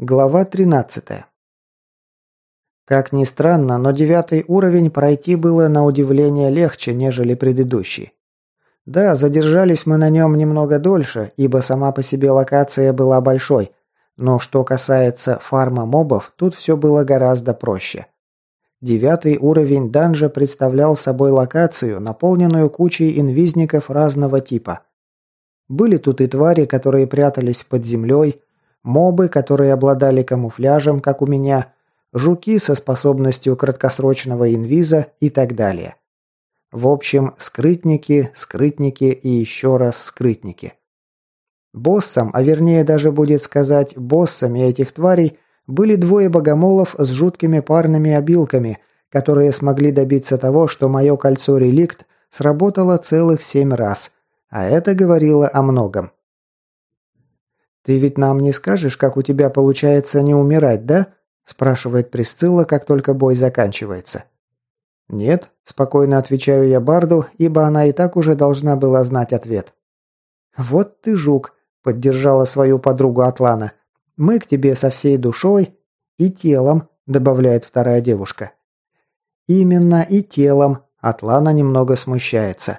Глава 13. Как ни странно, но девятый уровень пройти было на удивление легче, нежели предыдущий. Да, задержались мы на нем немного дольше, ибо сама по себе локация была большой, но что касается фарма мобов, тут все было гораздо проще. Девятый уровень данжа представлял собой локацию, наполненную кучей инвизников разного типа. Были тут и твари, которые прятались под землей, Мобы, которые обладали камуфляжем, как у меня, жуки со способностью краткосрочного инвиза и так далее. В общем, скрытники, скрытники и еще раз скрытники. Боссом, а вернее даже будет сказать боссами этих тварей, были двое богомолов с жуткими парными обилками, которые смогли добиться того, что мое кольцо-реликт сработало целых семь раз, а это говорило о многом. «Ты ведь нам не скажешь, как у тебя получается не умирать, да?» спрашивает Присцилла, как только бой заканчивается. «Нет», – спокойно отвечаю я Барду, ибо она и так уже должна была знать ответ. «Вот ты жук», – поддержала свою подругу Атлана. «Мы к тебе со всей душой и телом», – добавляет вторая девушка. «Именно и телом», – Атлана немного смущается.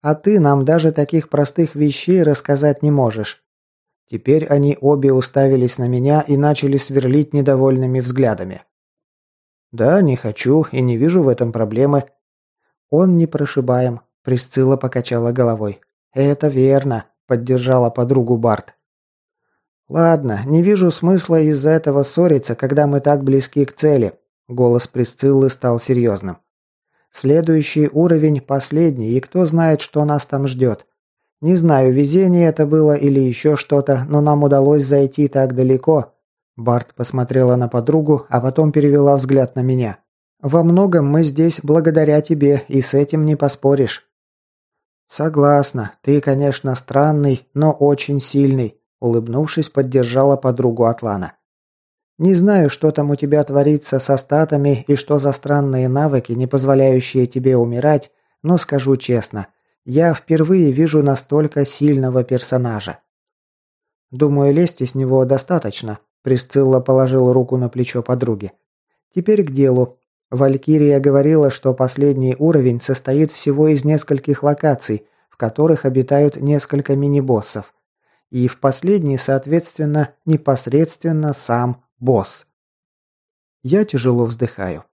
«А ты нам даже таких простых вещей рассказать не можешь. Теперь они обе уставились на меня и начали сверлить недовольными взглядами. «Да, не хочу и не вижу в этом проблемы». «Он не прошибаем», – Присцилла покачала головой. «Это верно», – поддержала подругу Барт. «Ладно, не вижу смысла из-за этого ссориться, когда мы так близки к цели», – голос Присциллы стал серьезным. «Следующий уровень последний, и кто знает, что нас там ждет. Не знаю, везение это было или еще что-то, но нам удалось зайти так далеко. Барт посмотрела на подругу, а потом перевела взгляд на меня. Во многом мы здесь благодаря тебе, и с этим не поспоришь. Согласна. Ты, конечно, странный, но очень сильный, улыбнувшись, поддержала подругу Атлана. Не знаю, что там у тебя творится со статами и что за странные навыки, не позволяющие тебе умирать, но скажу честно, я впервые вижу настолько сильного персонажа. Думаю, лести с него достаточно. Присцилла положила руку на плечо подруги. Теперь к делу. Валькирия говорила, что последний уровень состоит всего из нескольких локаций, в которых обитают несколько мини-боссов. И в последний, соответственно, непосредственно сам босс. Я тяжело вздыхаю.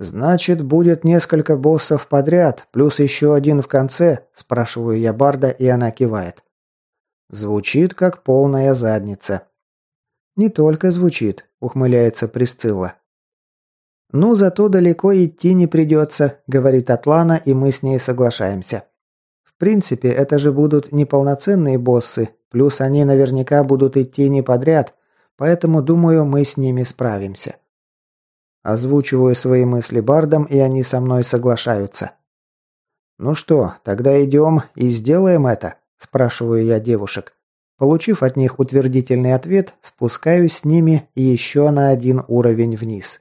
«Значит, будет несколько боссов подряд, плюс еще один в конце?» – спрашиваю я Барда, и она кивает. Звучит как полная задница. «Не только звучит», – ухмыляется Присцилла. «Ну, зато далеко идти не придется», – говорит Атлана, и мы с ней соглашаемся. «В принципе, это же будут неполноценные боссы, плюс они наверняка будут идти не подряд, поэтому, думаю, мы с ними справимся». Озвучиваю свои мысли бардам, и они со мной соглашаются. «Ну что, тогда идем и сделаем это?» – спрашиваю я девушек. Получив от них утвердительный ответ, спускаюсь с ними еще на один уровень вниз.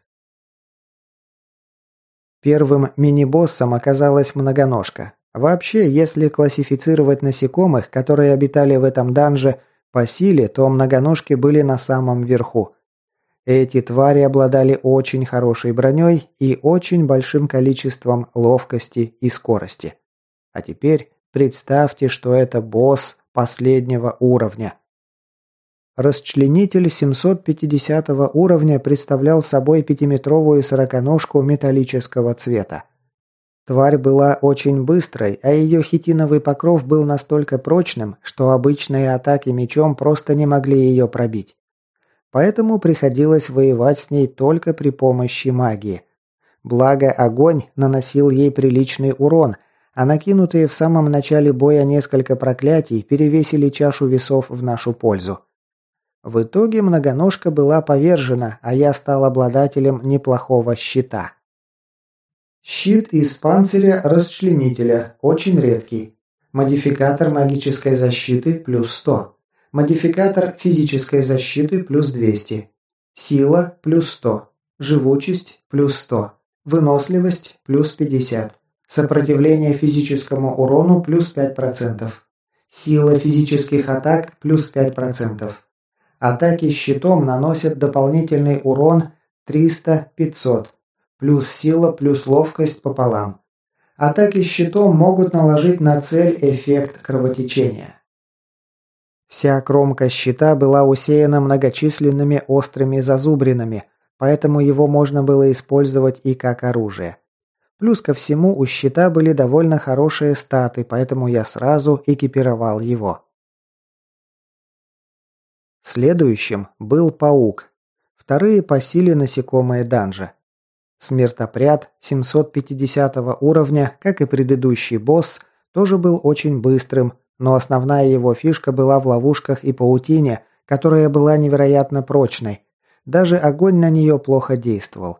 Первым мини-боссом оказалась многоножка. Вообще, если классифицировать насекомых, которые обитали в этом данже, по силе, то многоножки были на самом верху. Эти твари обладали очень хорошей броней и очень большим количеством ловкости и скорости. А теперь представьте, что это босс последнего уровня. Расчленитель 750 уровня представлял собой пятиметровую сороконожку металлического цвета. Тварь была очень быстрой, а ее хитиновый покров был настолько прочным, что обычные атаки мечом просто не могли ее пробить поэтому приходилось воевать с ней только при помощи магии. Благо, огонь наносил ей приличный урон, а накинутые в самом начале боя несколько проклятий перевесили чашу весов в нашу пользу. В итоге многоножка была повержена, а я стал обладателем неплохого щита. Щит из панциря расчленителя, очень редкий. Модификатор магической защиты плюс 100. Модификатор физической защиты плюс 200. Сила плюс 100. Живучесть плюс 100. Выносливость плюс 50. Сопротивление физическому урону плюс 5%. Сила физических атак плюс 5%. Атаки щитом наносят дополнительный урон 300-500, плюс сила, плюс ловкость пополам. Атаки щитом могут наложить на цель эффект кровотечения. Вся кромка щита была усеяна многочисленными острыми зазубринами, поэтому его можно было использовать и как оружие. Плюс ко всему у щита были довольно хорошие статы, поэтому я сразу экипировал его. Следующим был паук. Вторые по силе насекомые данжа. Смертопряд 750 уровня, как и предыдущий босс, тоже был очень быстрым, но основная его фишка была в ловушках и паутине, которая была невероятно прочной. Даже огонь на нее плохо действовал.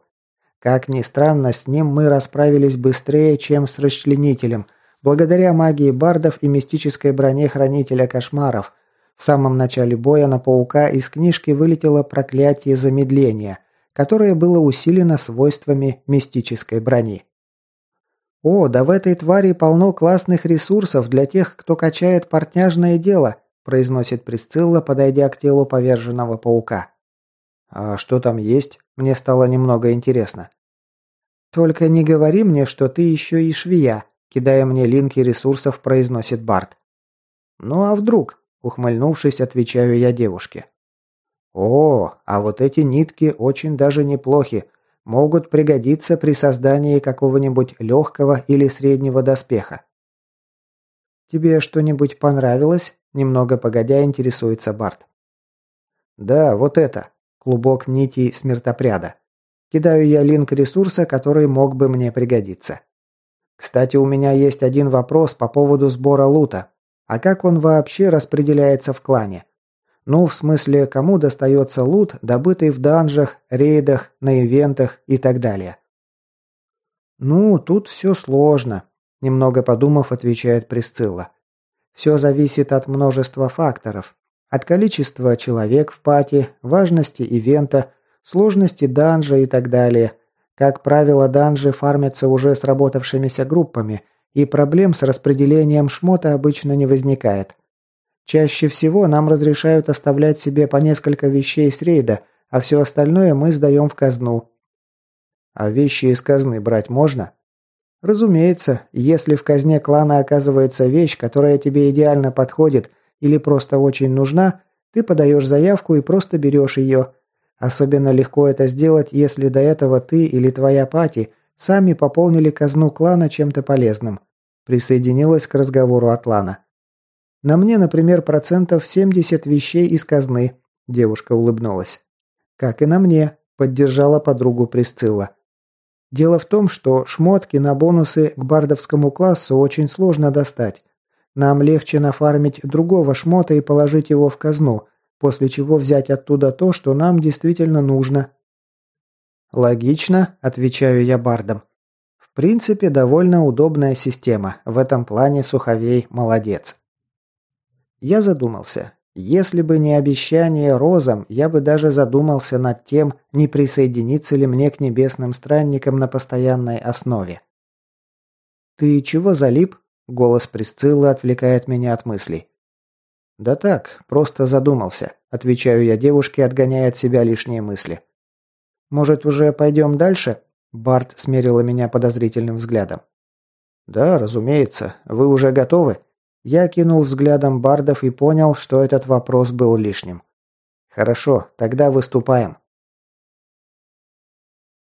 Как ни странно, с ним мы расправились быстрее, чем с расчленителем, благодаря магии бардов и мистической броне хранителя кошмаров – в самом начале боя на паука из книжки вылетело проклятие замедления, которое было усилено свойствами мистической брони. «О, да в этой твари полно классных ресурсов для тех, кто качает портняжное дело», произносит Присцилла, подойдя к телу поверженного паука. «А что там есть?» Мне стало немного интересно. «Только не говори мне, что ты еще и швея», кидая мне линки ресурсов, произносит Барт. «Ну а вдруг?» Ухмыльнувшись, отвечаю я девушке. «О, а вот эти нитки очень даже неплохи. Могут пригодиться при создании какого-нибудь легкого или среднего доспеха». «Тебе что-нибудь понравилось?» Немного погодя интересуется Барт. «Да, вот это. Клубок нитей смертопряда. Кидаю я линк ресурса, который мог бы мне пригодиться. Кстати, у меня есть один вопрос по поводу сбора лута. А как он вообще распределяется в клане? Ну, в смысле, кому достается лут, добытый в данжах, рейдах, на ивентах и так далее. Ну, тут все сложно, немного подумав, отвечает Присцилла. Все зависит от множества факторов. От количества человек в пати, важности ивента, сложности данжа и так далее. Как правило, данжи фармятся уже сработавшимися группами – и проблем с распределением шмота обычно не возникает. Чаще всего нам разрешают оставлять себе по несколько вещей с рейда, а все остальное мы сдаем в казну. А вещи из казны брать можно? Разумеется, если в казне клана оказывается вещь, которая тебе идеально подходит или просто очень нужна, ты подаешь заявку и просто берешь ее. Особенно легко это сделать, если до этого ты или твоя пати сами пополнили казну клана чем-то полезным. Присоединилась к разговору Атлана. «На мне, например, процентов 70 вещей из казны», – девушка улыбнулась. «Как и на мне», – поддержала подругу Присцилла. «Дело в том, что шмотки на бонусы к бардовскому классу очень сложно достать. Нам легче нафармить другого шмота и положить его в казну, после чего взять оттуда то, что нам действительно нужно». «Логично», – отвечаю я бардам принципе, довольно удобная система. В этом плане Суховей молодец. Я задумался. Если бы не обещание розам, я бы даже задумался над тем, не присоединиться ли мне к небесным странникам на постоянной основе. «Ты чего залип?» – голос Присциллы отвлекает меня от мыслей. «Да так, просто задумался», – отвечаю я девушке, отгоняя от себя лишние мысли. «Может, уже пойдем дальше?» Барт смерила меня подозрительным взглядом. «Да, разумеется. Вы уже готовы?» Я кинул взглядом Бардов и понял, что этот вопрос был лишним. «Хорошо, тогда выступаем».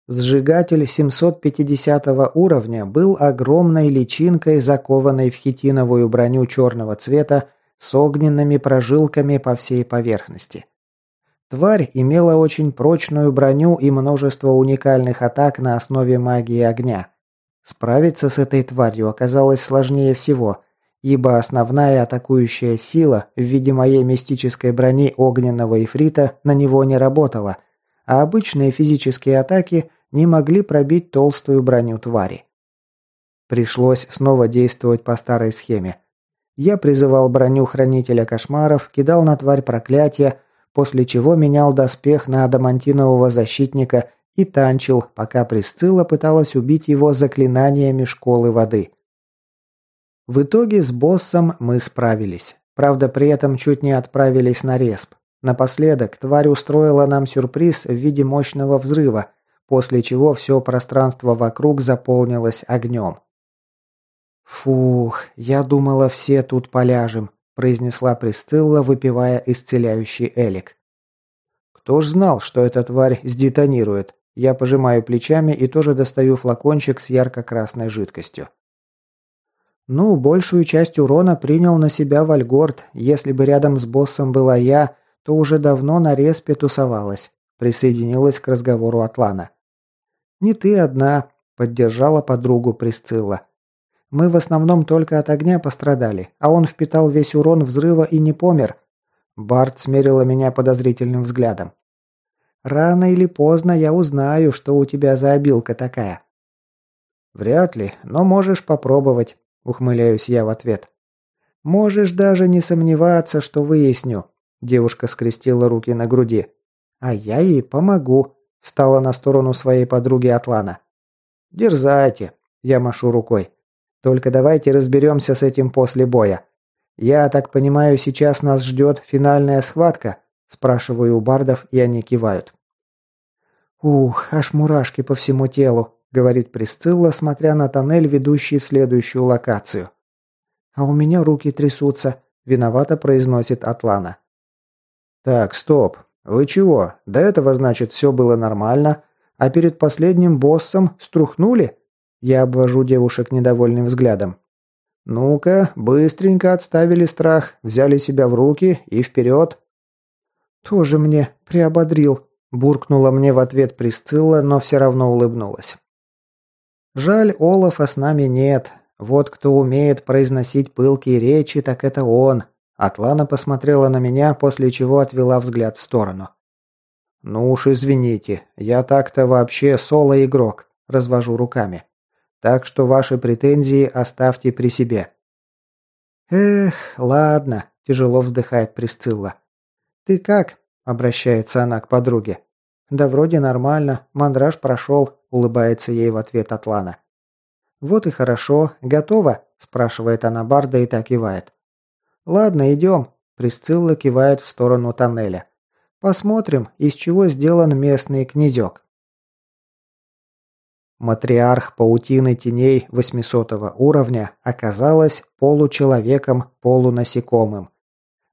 Сжигатель 750 уровня был огромной личинкой, закованной в хитиновую броню черного цвета с огненными прожилками по всей поверхности. Тварь имела очень прочную броню и множество уникальных атак на основе магии огня. Справиться с этой тварью оказалось сложнее всего, ибо основная атакующая сила в виде моей мистической брони огненного ифрита на него не работала, а обычные физические атаки не могли пробить толстую броню твари. Пришлось снова действовать по старой схеме. Я призывал броню хранителя кошмаров, кидал на тварь проклятия, после чего менял доспех на адамантинового защитника и танчил, пока Присцилла пыталась убить его заклинаниями школы воды. В итоге с боссом мы справились. Правда, при этом чуть не отправились на респ. Напоследок, тварь устроила нам сюрприз в виде мощного взрыва, после чего все пространство вокруг заполнилось огнем. «Фух, я думала, все тут поляжем», – произнесла Присцилла, выпивая исцеляющий элик. «Кто ж знал, что эта тварь сдетонирует?» Я пожимаю плечами и тоже достаю флакончик с ярко-красной жидкостью. Ну, большую часть урона принял на себя Вальгорд. Если бы рядом с боссом была я, то уже давно на респе тусовалась. Присоединилась к разговору Атлана. «Не ты одна», – поддержала подругу Присцилла. «Мы в основном только от огня пострадали, а он впитал весь урон взрыва и не помер». Барт смерила меня подозрительным взглядом. «Рано или поздно я узнаю, что у тебя за обилка такая». «Вряд ли, но можешь попробовать», – ухмыляюсь я в ответ. «Можешь даже не сомневаться, что выясню», – девушка скрестила руки на груди. «А я ей помогу», – встала на сторону своей подруги Атлана. «Дерзайте», – я машу рукой. «Только давайте разберемся с этим после боя. Я так понимаю, сейчас нас ждет финальная схватка?» – спрашиваю у бардов, и они кивают. «Ух, аж мурашки по всему телу», говорит Присцилла, смотря на тоннель, ведущий в следующую локацию. «А у меня руки трясутся», – виновато произносит Атлана. «Так, стоп. Вы чего? До этого, значит, все было нормально, а перед последним боссом струхнули?» Я обвожу девушек недовольным взглядом. «Ну-ка, быстренько отставили страх, взяли себя в руки и вперед!» «Тоже мне приободрил», – буркнула мне в ответ Присцилла, но все равно улыбнулась. Жаль, Олафа с нами нет. Вот кто умеет произносить пылкие речи, так это он. Атлана посмотрела на меня, после чего отвела взгляд в сторону. «Ну уж извините, я так-то вообще соло-игрок», – развожу руками. «Так что ваши претензии оставьте при себе». «Эх, ладно», – тяжело вздыхает Присцилла. «Ты как?» – обращается она к подруге. «Да вроде нормально, мандраж прошел», – улыбается ей в ответ Атлана. «Вот и хорошо. Готово?» – спрашивает она Барда и так кивает. «Ладно, идем», – Присцилла кивает в сторону тоннеля. «Посмотрим, из чего сделан местный князек». Матриарх паутины теней 800 уровня оказалась получеловеком, полунасекомым.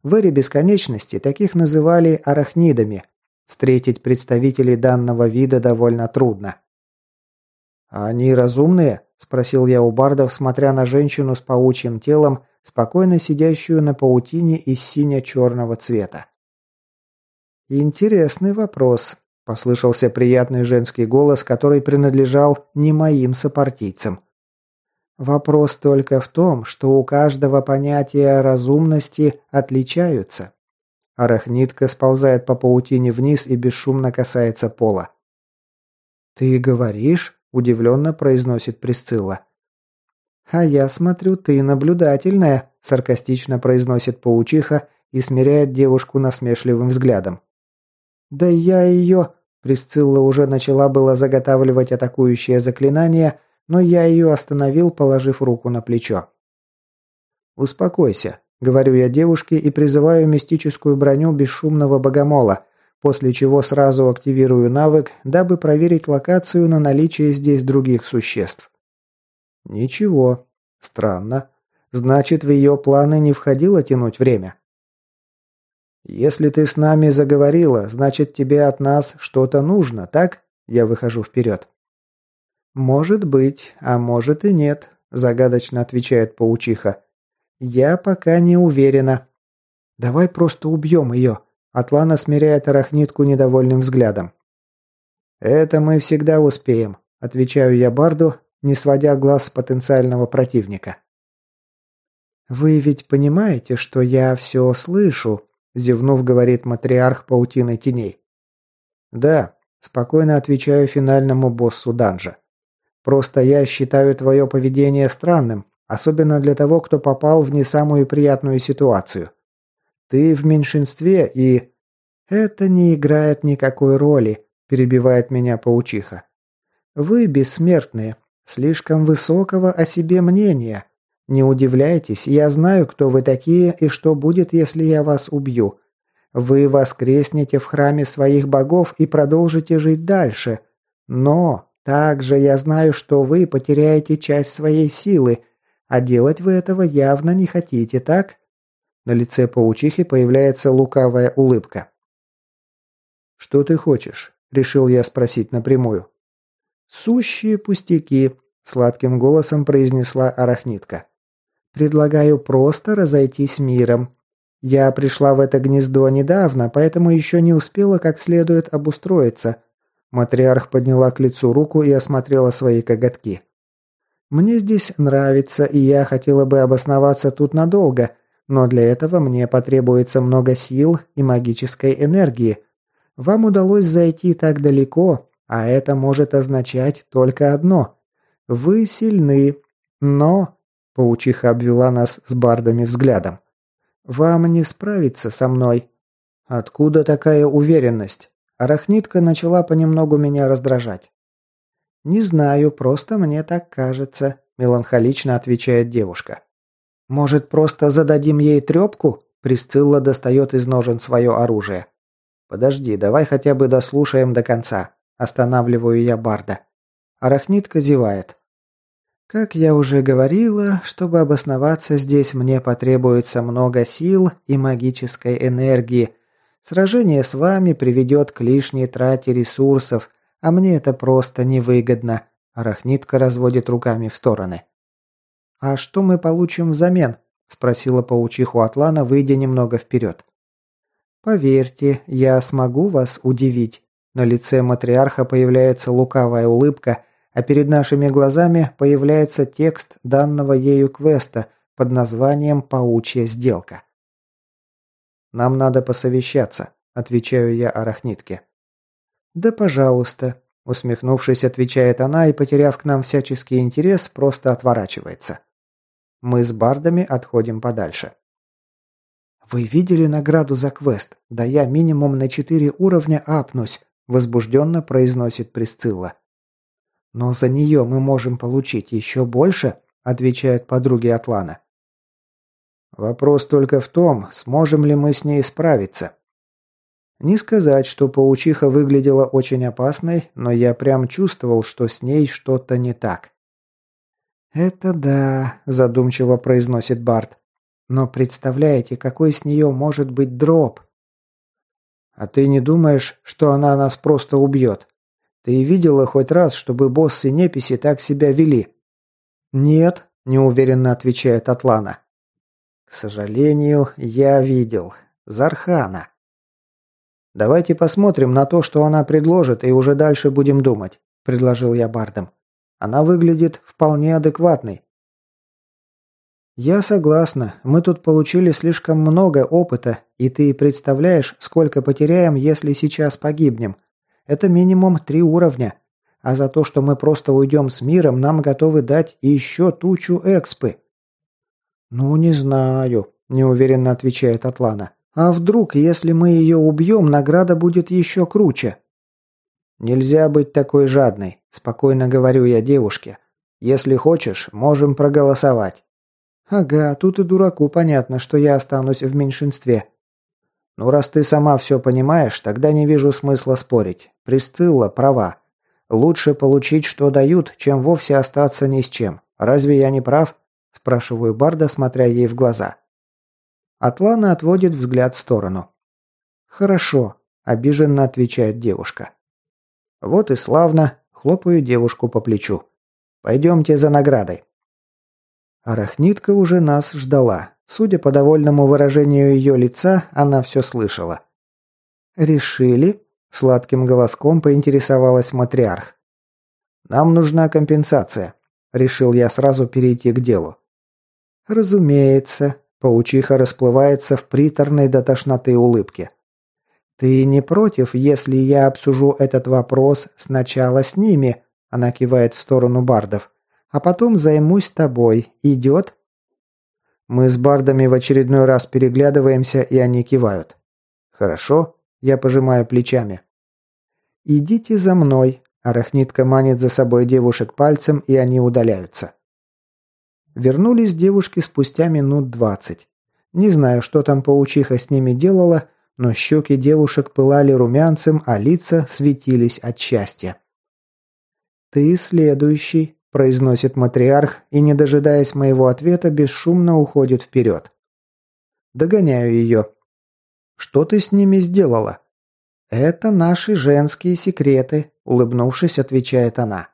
В эре бесконечности таких называли арахнидами, Встретить представителей данного вида довольно трудно. «А они разумные?» – спросил я у бардов, смотря на женщину с паучьим телом, спокойно сидящую на паутине из сине-черного цвета. «Интересный вопрос», – послышался приятный женский голос, который принадлежал не моим сопартийцам. «Вопрос только в том, что у каждого понятия разумности отличаются. Арахнитка сползает по паутине вниз и бесшумно касается пола. «Ты говоришь?» – удивленно произносит Присцилла. «А я смотрю, ты наблюдательная», – саркастично произносит паучиха и смиряет девушку насмешливым взглядом. «Да я ее...» Присцилла уже начала было заготавливать атакующее заклинание, но я ее остановил, положив руку на плечо. «Успокойся. Говорю я девушке и призываю мистическую броню бесшумного богомола, после чего сразу активирую навык, дабы проверить локацию на наличие здесь других существ. Ничего. Странно. Значит, в ее планы не входило тянуть время. «Если ты с нами заговорила, значит, тебе от нас что-то нужно, так?» Я выхожу вперед. «Может быть, а может и нет», – загадочно отвечает паучиха. «Я пока не уверена». «Давай просто убьем ее», – Атлана смиряет арахнитку недовольным взглядом. «Это мы всегда успеем», – отвечаю я Барду, не сводя глаз с потенциального противника. «Вы ведь понимаете, что я все слышу?» – зевнув, говорит матриарх паутины теней. «Да», – спокойно отвечаю финальному боссу данжа. «Просто я считаю твое поведение странным, Особенно для того, кто попал в не самую приятную ситуацию. Ты в меньшинстве и... Это не играет никакой роли, перебивает меня паучиха. Вы бессмертные, слишком высокого о себе мнения. Не удивляйтесь, я знаю, кто вы такие и что будет, если я вас убью. Вы воскреснете в храме своих богов и продолжите жить дальше. Но также я знаю, что вы потеряете часть своей силы, а делать вы этого явно не хотите, так? На лице паучихи появляется лукавая улыбка. «Что ты хочешь?» – решил я спросить напрямую. «Сущие пустяки», – сладким голосом произнесла арахнитка. «Предлагаю просто разойтись миром. Я пришла в это гнездо недавно, поэтому еще не успела как следует обустроиться». Матриарх подняла к лицу руку и осмотрела свои коготки. «Мне здесь нравится, и я хотела бы обосноваться тут надолго, но для этого мне потребуется много сил и магической энергии. Вам удалось зайти так далеко, а это может означать только одно. Вы сильны, но...» Паучиха обвела нас с бардами взглядом. «Вам не справиться со мной». «Откуда такая уверенность?» Арахнитка начала понемногу меня раздражать. «Не знаю, просто мне так кажется», – меланхолично отвечает девушка. «Может, просто зададим ей трепку?» Присцилла достает из ножен свое оружие. «Подожди, давай хотя бы дослушаем до конца». Останавливаю я Барда. Арахнитка зевает. Как я уже говорила, чтобы обосноваться здесь, мне потребуется много сил и магической энергии. Сражение с вами приведет к лишней трате ресурсов, а мне это просто невыгодно. Арахнитка разводит руками в стороны. «А что мы получим взамен?» – спросила паучиху Атлана, выйдя немного вперед. «Поверьте, я смогу вас удивить». На лице матриарха появляется лукавая улыбка, а перед нашими глазами появляется текст данного ею квеста под названием «Паучья сделка». «Нам надо посовещаться», – отвечаю я арахнитке. «Да пожалуйста», – усмехнувшись, отвечает она и, потеряв к нам всяческий интерес, просто отворачивается. Мы с бардами отходим подальше. «Вы видели награду за квест? Да я минимум на четыре уровня апнусь», – возбужденно произносит Присцилла. «Но за нее мы можем получить еще больше», – отвечает подруги Атлана. «Вопрос только в том, сможем ли мы с ней справиться», не сказать, что паучиха выглядела очень опасной, но я прям чувствовал, что с ней что-то не так. «Это да», – задумчиво произносит Барт. «Но представляете, какой с нее может быть дроп?» «А ты не думаешь, что она нас просто убьет? Ты видела хоть раз, чтобы боссы Неписи так себя вели?» «Нет», – неуверенно отвечает Атлана. «К сожалению, я видел. Зархана». «Давайте посмотрим на то, что она предложит, и уже дальше будем думать», – предложил я Бардом. «Она выглядит вполне адекватной». «Я согласна. Мы тут получили слишком много опыта, и ты представляешь, сколько потеряем, если сейчас погибнем. Это минимум три уровня. А за то, что мы просто уйдем с миром, нам готовы дать еще тучу экспы». «Ну, не знаю», – неуверенно отвечает Атлана. А вдруг, если мы ее убьем, награда будет еще круче? Нельзя быть такой жадной, спокойно говорю я девушке. Если хочешь, можем проголосовать. Ага, тут и дураку понятно, что я останусь в меньшинстве. Ну, раз ты сама все понимаешь, тогда не вижу смысла спорить. Присцилла права. Лучше получить, что дают, чем вовсе остаться ни с чем. Разве я не прав? Спрашиваю Барда, смотря ей в глаза. Атлана отводит взгляд в сторону. «Хорошо», – обиженно отвечает девушка. «Вот и славно», – хлопаю девушку по плечу. «Пойдемте за наградой». Арахнитка уже нас ждала. Судя по довольному выражению ее лица, она все слышала. «Решили?» – сладким голоском поинтересовалась матриарх. «Нам нужна компенсация», – решил я сразу перейти к делу. «Разумеется», Паучиха расплывается в приторной до тошноты улыбке. «Ты не против, если я обсужу этот вопрос сначала с ними?» Она кивает в сторону бардов. «А потом займусь тобой. Идет?» Мы с бардами в очередной раз переглядываемся, и они кивают. «Хорошо», – я пожимаю плечами. «Идите за мной», – арахнитка манит за собой девушек пальцем, и они удаляются. Вернулись девушки спустя минут двадцать. Не знаю, что там паучиха с ними делала, но щеки девушек пылали румянцем, а лица светились от счастья. «Ты следующий», – произносит матриарх и, не дожидаясь моего ответа, бесшумно уходит вперед. Догоняю ее. «Что ты с ними сделала?» «Это наши женские секреты», – улыбнувшись, отвечает она.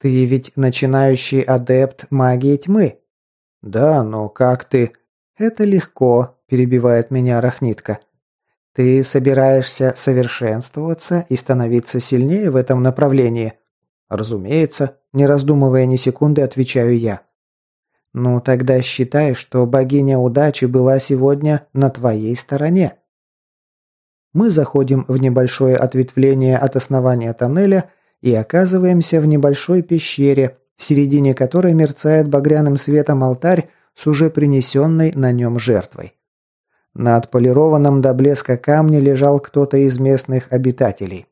«Ты ведь начинающий адепт магии тьмы». «Да, но как ты...» «Это легко», – перебивает меня Рахнитка. «Ты собираешься совершенствоваться и становиться сильнее в этом направлении?» «Разумеется», – не раздумывая ни секунды, отвечаю я. «Ну, тогда считай, что богиня удачи была сегодня на твоей стороне». Мы заходим в небольшое ответвление от основания тоннеля и оказываемся в небольшой пещере, в середине которой мерцает багряным светом алтарь с уже принесенной на нем жертвой. На отполированном до блеска камне лежал кто-то из местных обитателей.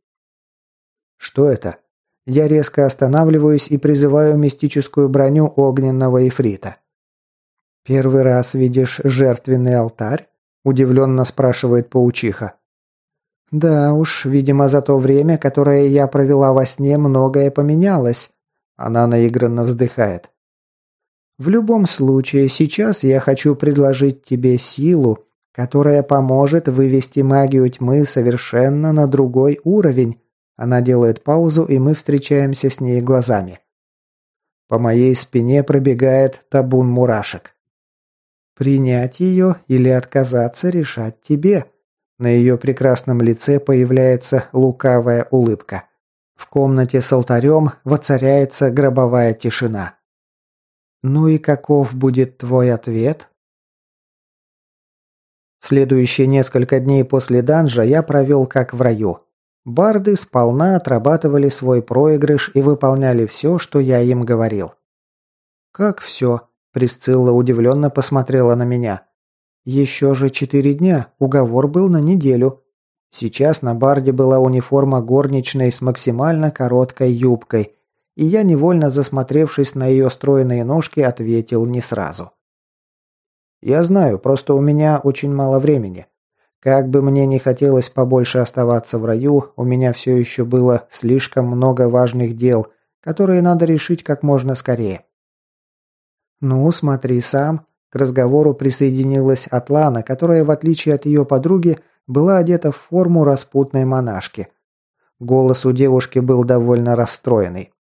Что это? Я резко останавливаюсь и призываю мистическую броню огненного эфрита. «Первый раз видишь жертвенный алтарь?» – удивленно спрашивает паучиха. «Да уж, видимо, за то время, которое я провела во сне, многое поменялось». Она наигранно вздыхает. «В любом случае, сейчас я хочу предложить тебе силу, которая поможет вывести магию тьмы совершенно на другой уровень». Она делает паузу, и мы встречаемся с ней глазами. По моей спине пробегает табун мурашек. «Принять ее или отказаться решать тебе», на ее прекрасном лице появляется лукавая улыбка. В комнате с алтарем воцаряется гробовая тишина. «Ну и каков будет твой ответ?» Следующие несколько дней после данжа я провел как в раю. Барды сполна отрабатывали свой проигрыш и выполняли все, что я им говорил. «Как все?» – Присцилла удивленно посмотрела на меня. Еще же четыре дня, уговор был на неделю. Сейчас на барде была униформа горничной с максимально короткой юбкой, и я, невольно засмотревшись на ее стройные ножки, ответил не сразу. «Я знаю, просто у меня очень мало времени. Как бы мне не хотелось побольше оставаться в раю, у меня все еще было слишком много важных дел, которые надо решить как можно скорее». «Ну, смотри сам», к разговору присоединилась Атлана, которая, в отличие от ее подруги, была одета в форму распутной монашки. Голос у девушки был довольно расстроенный.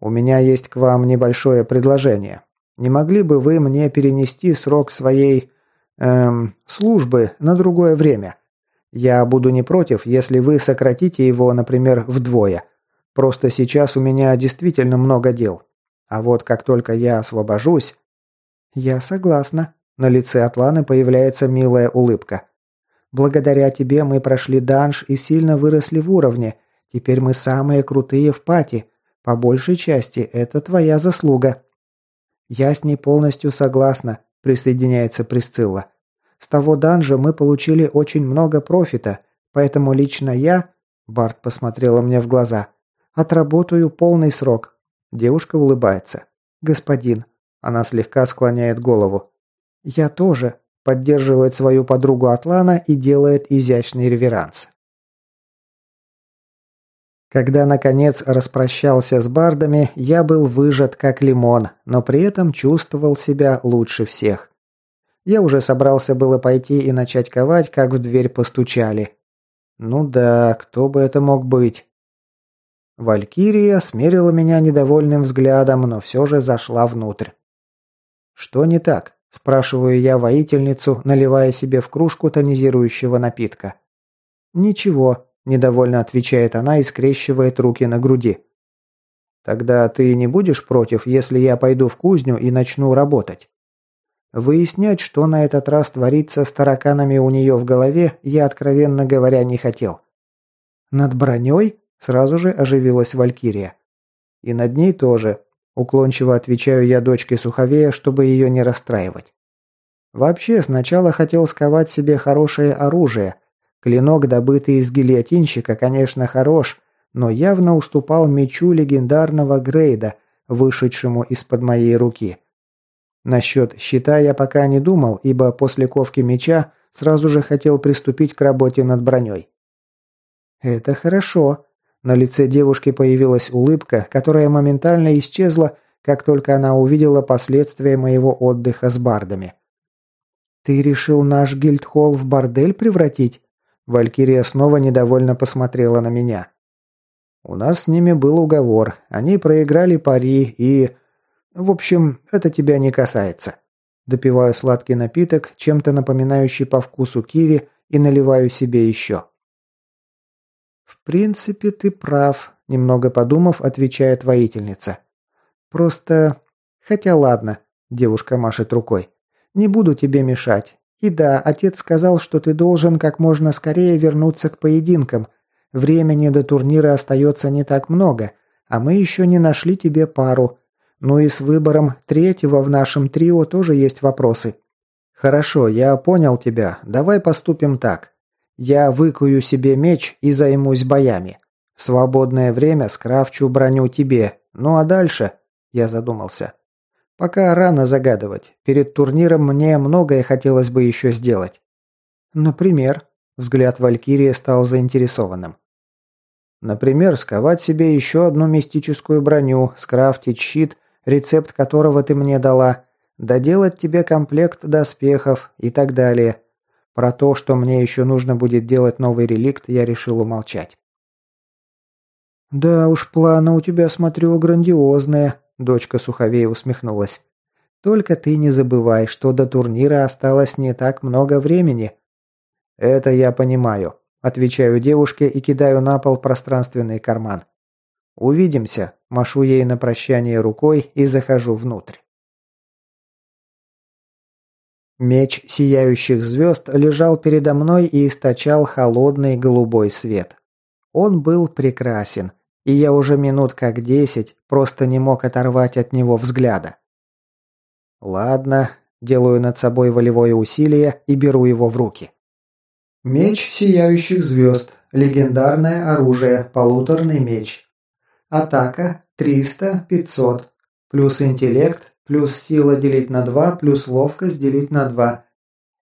«У меня есть к вам небольшое предложение. Не могли бы вы мне перенести срок своей... Эм, службы на другое время? Я буду не против, если вы сократите его, например, вдвое. Просто сейчас у меня действительно много дел. А вот как только я освобожусь, «Я согласна». На лице Атланы появляется милая улыбка. «Благодаря тебе мы прошли данж и сильно выросли в уровне. Теперь мы самые крутые в пати. По большей части это твоя заслуга». «Я с ней полностью согласна», – присоединяется Присцилла. «С того данжа мы получили очень много профита, поэтому лично я...» Барт посмотрела мне в глаза. «Отработаю полный срок». Девушка улыбается. «Господин, она слегка склоняет голову. «Я тоже», – поддерживает свою подругу Атлана и делает изящный реверанс. Когда, наконец, распрощался с бардами, я был выжат как лимон, но при этом чувствовал себя лучше всех. Я уже собрался было пойти и начать ковать, как в дверь постучали. Ну да, кто бы это мог быть? Валькирия смерила меня недовольным взглядом, но все же зашла внутрь. «Что не так?» – спрашиваю я воительницу, наливая себе в кружку тонизирующего напитка. «Ничего», – недовольно отвечает она и скрещивает руки на груди. «Тогда ты не будешь против, если я пойду в кузню и начну работать?» Выяснять, что на этот раз творится с тараканами у нее в голове, я, откровенно говоря, не хотел. «Над броней?» – сразу же оживилась Валькирия. «И над ней тоже. Уклончиво отвечаю я дочке Суховея, чтобы ее не расстраивать. Вообще, сначала хотел сковать себе хорошее оружие. Клинок, добытый из гильотинщика, конечно, хорош, но явно уступал мечу легендарного Грейда, вышедшему из-под моей руки. Насчет щита я пока не думал, ибо после ковки меча Сразу же хотел приступить к работе над броней. «Это хорошо». На лице девушки появилась улыбка, которая моментально исчезла, как только она увидела последствия моего отдыха с бардами. «Ты решил наш гильдхолл в бордель превратить?» Валькирия снова недовольно посмотрела на меня. «У нас с ними был уговор. Они проиграли пари и... В общем, это тебя не касается». Допиваю сладкий напиток, чем-то напоминающий по вкусу киви, и наливаю себе еще. «В принципе, ты прав», – немного подумав, отвечает воительница. «Просто... Хотя ладно», – девушка машет рукой. «Не буду тебе мешать. И да, отец сказал, что ты должен как можно скорее вернуться к поединкам. Времени до турнира остается не так много, а мы еще не нашли тебе пару. Ну и с выбором третьего в нашем трио тоже есть вопросы. Хорошо, я понял тебя. Давай поступим так. Я выкую себе меч и займусь боями. В свободное время скрафчу броню тебе. Ну а дальше? Я задумался. Пока рано загадывать. Перед турниром мне многое хотелось бы еще сделать. Например, взгляд Валькирии стал заинтересованным. Например, сковать себе еще одну мистическую броню, скрафтить щит рецепт которого ты мне дала, доделать тебе комплект доспехов и так далее. Про то, что мне еще нужно будет делать новый реликт, я решил умолчать. «Да уж, планы у тебя, смотрю, грандиозные», – дочка Суховей усмехнулась. «Только ты не забывай, что до турнира осталось не так много времени». «Это я понимаю», – отвечаю девушке и кидаю на пол пространственный карман. «Увидимся», – машу ей на прощание рукой и захожу внутрь. Меч сияющих звезд лежал передо мной и источал холодный голубой свет. Он был прекрасен, и я уже минут как десять просто не мог оторвать от него взгляда. Ладно, делаю над собой волевое усилие и беру его в руки. Меч сияющих звезд. Легендарное оружие. Полуторный меч. Атака 300, 500. Плюс интеллект, плюс сила делить на 2, плюс ловкость делить на 2.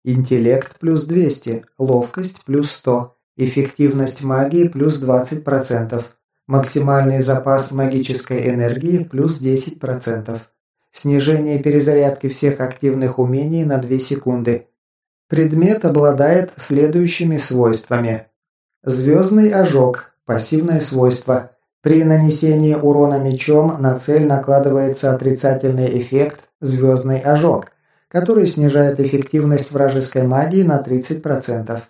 Интеллект плюс 200, ловкость плюс 100. Эффективность магии плюс 20%. Максимальный запас магической энергии плюс 10%. Снижение перезарядки всех активных умений на 2 секунды. Предмет обладает следующими свойствами. Звездный ожог. Пассивное свойство. При нанесении урона мечом на цель накладывается отрицательный эффект «Звездный ожог», который снижает эффективность вражеской магии на 30%.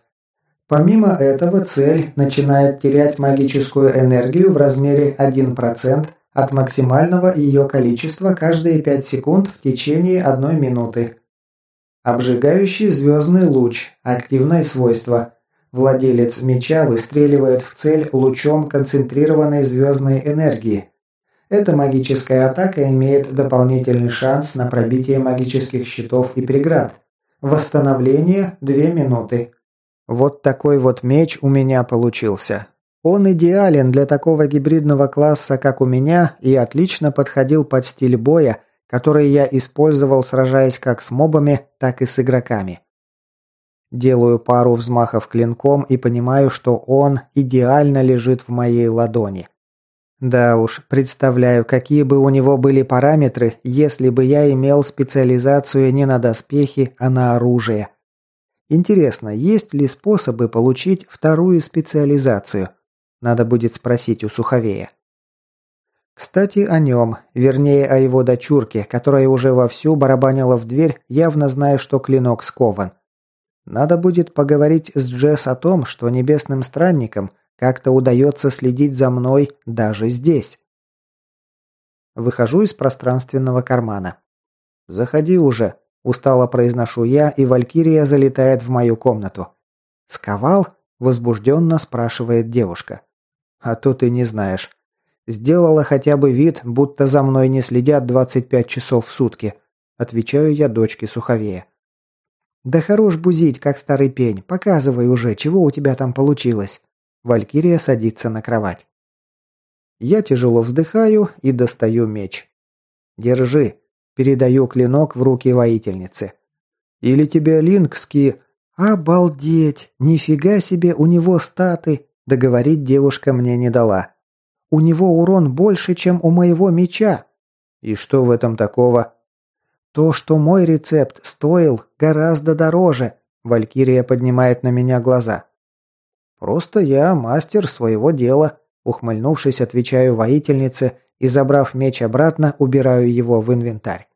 Помимо этого, цель начинает терять магическую энергию в размере 1% от максимального ее количества каждые 5 секунд в течение 1 минуты. Обжигающий звездный луч – активное свойство – Владелец меча выстреливает в цель лучом концентрированной звездной энергии. Эта магическая атака имеет дополнительный шанс на пробитие магических щитов и преград. Восстановление – 2 минуты. Вот такой вот меч у меня получился. Он идеален для такого гибридного класса, как у меня, и отлично подходил под стиль боя, который я использовал, сражаясь как с мобами, так и с игроками. Делаю пару взмахов клинком и понимаю, что он идеально лежит в моей ладони. Да уж, представляю, какие бы у него были параметры, если бы я имел специализацию не на доспехи, а на оружие. Интересно, есть ли способы получить вторую специализацию? Надо будет спросить у Суховея. Кстати, о нем, вернее, о его дочурке, которая уже вовсю барабанила в дверь, явно зная, что клинок скован. Надо будет поговорить с Джесс о том, что небесным странникам как-то удается следить за мной даже здесь. Выхожу из пространственного кармана. «Заходи уже», – устало произношу я, и Валькирия залетает в мою комнату. «Сковал?» – возбужденно спрашивает девушка. «А то ты не знаешь. Сделала хотя бы вид, будто за мной не следят 25 часов в сутки», – отвечаю я дочке Суховея. «Да хорош бузить, как старый пень. Показывай уже, чего у тебя там получилось». Валькирия садится на кровать. Я тяжело вздыхаю и достаю меч. «Держи». Передаю клинок в руки воительницы. «Или тебе линкский...» «Обалдеть! Нифига себе у него статы!» Договорить девушка мне не дала. «У него урон больше, чем у моего меча!» «И что в этом такого?» «То, что мой рецепт стоил гораздо дороже!» Валькирия поднимает на меня глаза. «Просто я мастер своего дела», ухмыльнувшись, отвечаю воительнице и, забрав меч обратно, убираю его в инвентарь.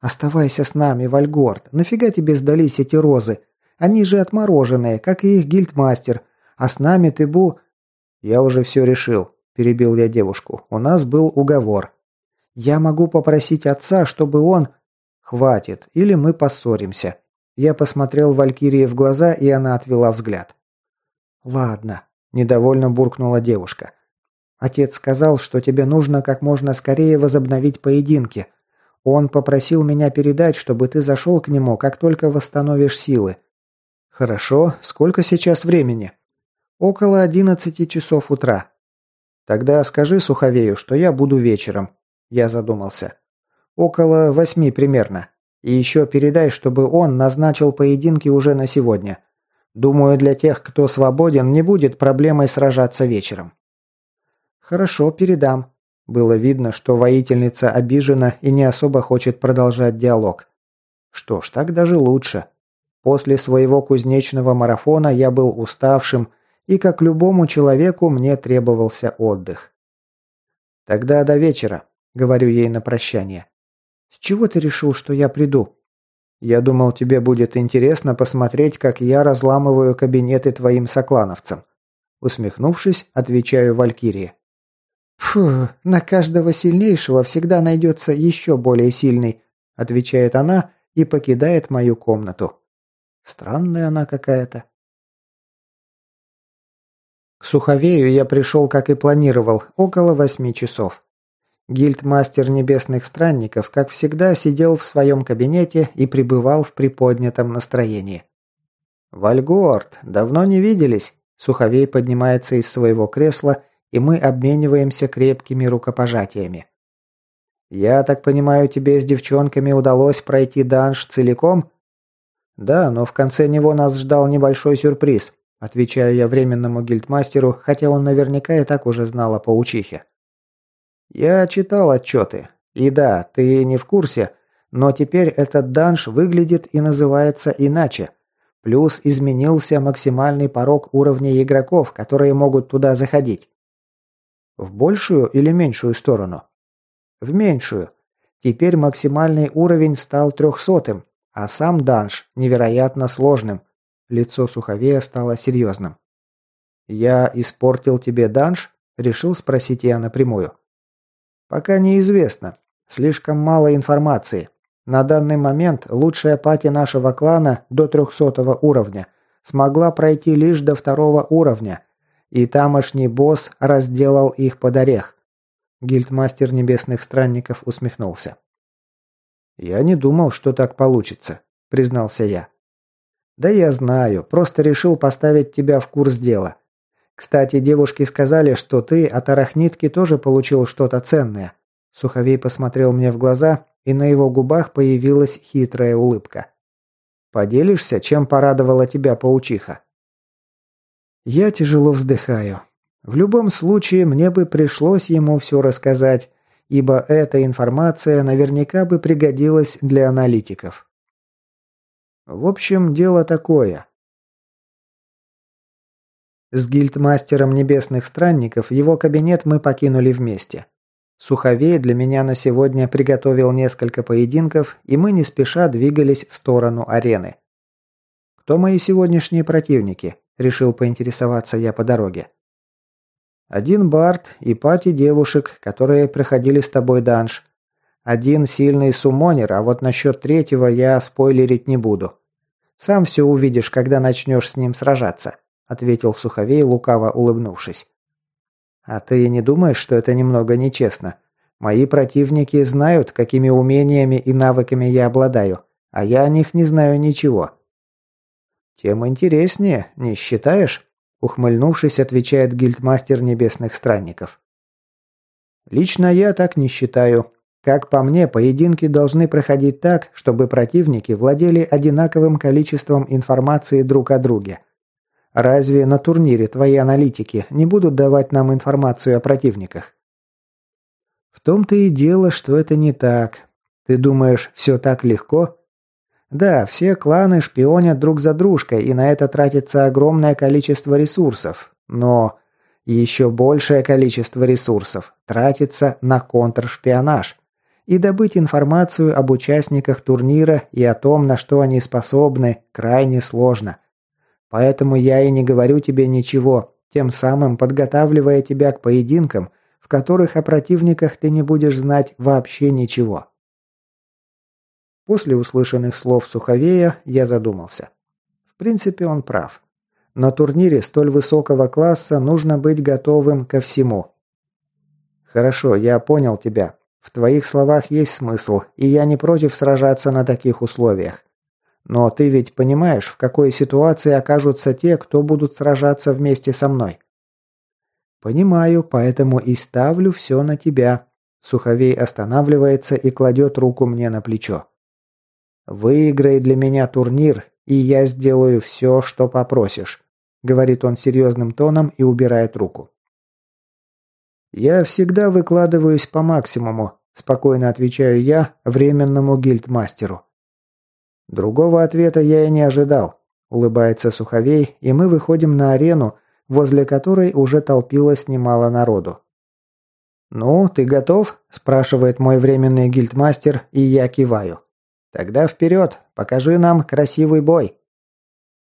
«Оставайся с нами, Вальгорд. Нафига тебе сдались эти розы? Они же отмороженные, как и их гильдмастер. А с нами ты бу...» «Я уже все решил», – перебил я девушку. «У нас был уговор. Я могу попросить отца, чтобы он...» «Хватит, или мы поссоримся». Я посмотрел Валькирии в глаза, и она отвела взгляд. «Ладно», – недовольно буркнула девушка. «Отец сказал, что тебе нужно как можно скорее возобновить поединки. Он попросил меня передать, чтобы ты зашел к нему, как только восстановишь силы». «Хорошо. Сколько сейчас времени?» «Около одиннадцати часов утра». «Тогда скажи Суховею, что я буду вечером». Я задумался. «Около восьми примерно. И еще передай, чтобы он назначил поединки уже на сегодня. Думаю, для тех, кто свободен, не будет проблемой сражаться вечером». «Хорошо, передам». Было видно, что воительница обижена и не особо хочет продолжать диалог. Что ж, так даже лучше. После своего кузнечного марафона я был уставшим, и как любому человеку мне требовался отдых. «Тогда до вечера», — говорю ей на прощание. «С чего ты решил, что я приду?» Я думал, тебе будет интересно посмотреть, как я разламываю кабинеты твоим соклановцам. Усмехнувшись, отвечаю Валькирии. Фу, на каждого сильнейшего всегда найдется еще более сильный, отвечает она и покидает мою комнату. Странная она какая-то. К Суховею я пришел, как и планировал, около восьми часов. Гильдмастер Небесных Странников, как всегда, сидел в своем кабинете и пребывал в приподнятом настроении. «Вальгорд, давно не виделись?» Суховей поднимается из своего кресла, и мы обмениваемся крепкими рукопожатиями. «Я так понимаю, тебе с девчонками удалось пройти данж целиком?» «Да, но в конце него нас ждал небольшой сюрприз», отвечаю я временному гильдмастеру, хотя он наверняка и так уже знал о паучихе. Я читал отчеты. И да, ты не в курсе, но теперь этот данж выглядит и называется иначе. Плюс изменился максимальный порог уровня игроков, которые могут туда заходить. В большую или меньшую сторону? В меньшую. Теперь максимальный уровень стал трехсотым, а сам данж невероятно сложным. Лицо Суховея стало серьезным. «Я испортил тебе данж?» – решил спросить я напрямую. Пока неизвестно. Слишком мало информации. На данный момент лучшая пати нашего клана до 300 уровня смогла пройти лишь до второго уровня, и тамошний босс разделал их под орех. Гильдмастер Небесных Странников усмехнулся. «Я не думал, что так получится», — признался я. «Да я знаю, просто решил поставить тебя в курс дела. Кстати, девушки сказали, что ты от арахнитки тоже получил что-то ценное. Суховей посмотрел мне в глаза, и на его губах появилась хитрая улыбка. Поделишься, чем порадовала тебя паучиха? Я тяжело вздыхаю. В любом случае, мне бы пришлось ему все рассказать, ибо эта информация наверняка бы пригодилась для аналитиков. В общем, дело такое. С гильдмастером Небесных Странников его кабинет мы покинули вместе. Суховей для меня на сегодня приготовил несколько поединков, и мы не спеша двигались в сторону арены. «Кто мои сегодняшние противники?» – решил поинтересоваться я по дороге. «Один Барт и пати девушек, которые проходили с тобой данж. Один сильный суммонер, а вот насчет третьего я спойлерить не буду. Сам все увидишь, когда начнешь с ним сражаться» ответил Суховей, лукаво улыбнувшись. А ты не думаешь, что это немного нечестно? Мои противники знают, какими умениями и навыками я обладаю, а я о них не знаю ничего. Тем интереснее, не считаешь? ухмыльнувшись, отвечает гильдмастер небесных странников. Лично я так не считаю. Как по мне, поединки должны проходить так, чтобы противники владели одинаковым количеством информации друг о друге. Разве на турнире твои аналитики не будут давать нам информацию о противниках? В том-то и дело, что это не так. Ты думаешь, все так легко? Да, все кланы шпионят друг за дружкой, и на это тратится огромное количество ресурсов. Но еще большее количество ресурсов тратится на контршпионаж и добыть информацию об участниках турнира и о том, на что они способны, крайне сложно. Поэтому я и не говорю тебе ничего, тем самым подготавливая тебя к поединкам, в которых о противниках ты не будешь знать вообще ничего. После услышанных слов Суховея я задумался. В принципе, он прав. На турнире столь высокого класса нужно быть готовым ко всему. Хорошо, я понял тебя. В твоих словах есть смысл, и я не против сражаться на таких условиях. Но ты ведь понимаешь, в какой ситуации окажутся те, кто будут сражаться вместе со мной? Понимаю, поэтому и ставлю все на тебя. Суховей останавливается и кладет руку мне на плечо. Выиграй для меня турнир, и я сделаю все, что попросишь, говорит он серьезным тоном и убирает руку. «Я всегда выкладываюсь по максимуму», – спокойно отвечаю я временному гильдмастеру. Другого ответа я и не ожидал. Улыбается Суховей, и мы выходим на арену, возле которой уже толпилось немало народу. «Ну, ты готов?» – спрашивает мой временный гильдмастер, и я киваю. «Тогда вперед, покажи нам красивый бой!»